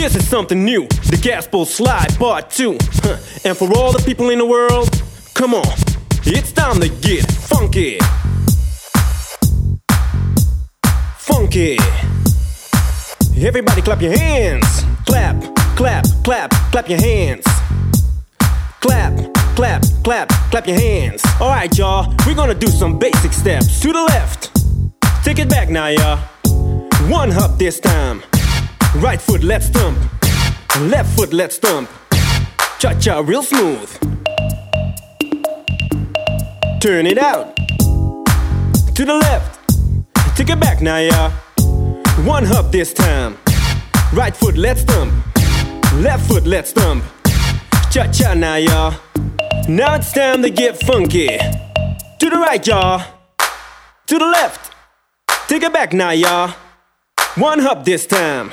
This is something new, the Casper Slide Part 2. Huh. And for all the people in the world, come on, it's time to get funky. Funky. Everybody clap your hands. Clap, clap, clap, clap your hands. Clap, clap, clap, clap your hands. Alright, y'all, we're gonna do some basic steps. To the left. Take it back now, y'all. One hop this time. Right foot, let's stomp. Left foot, let's stomp. Cha cha, real smooth. Turn it out. To the left. Take it back now, y'all. One hop this time. Right foot, let's stomp. Left foot, let's stomp. Cha cha now, y'all. Now it's time to get funky. To the right, y'all. To the left. Take it back now, y'all. One hop this time.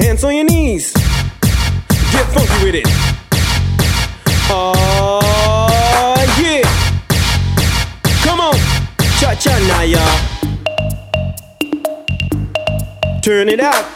Hands on your knees. Get funky with it. Oh, yeah. Come on. Cha cha now, y'all. Turn it out.